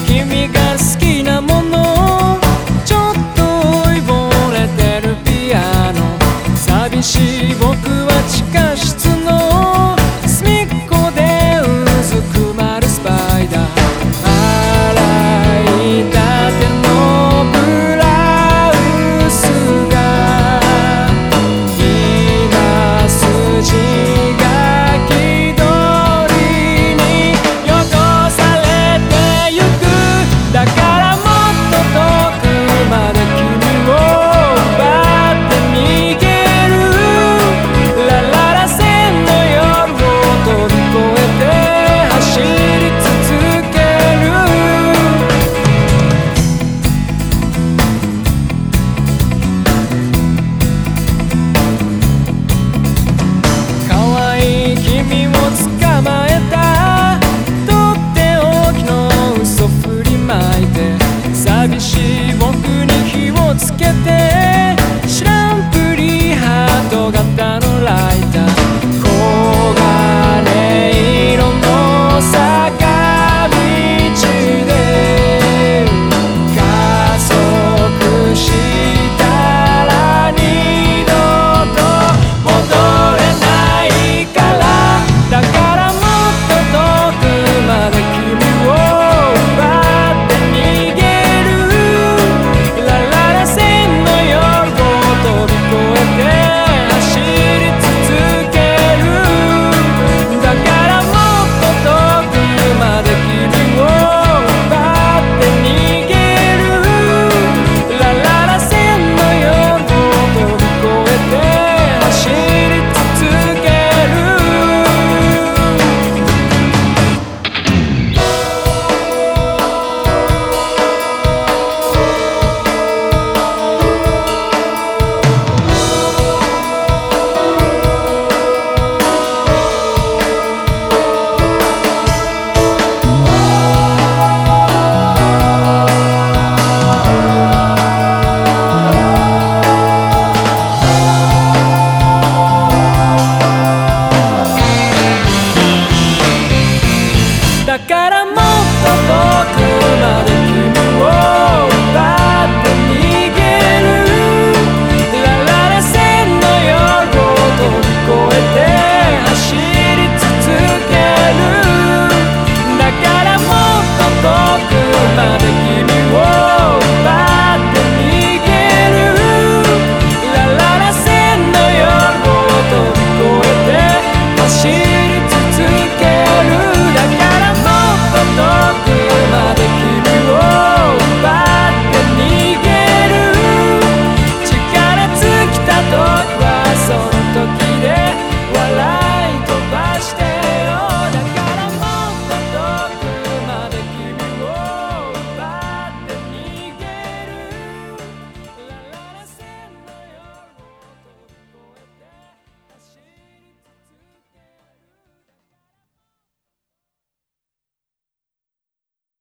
君が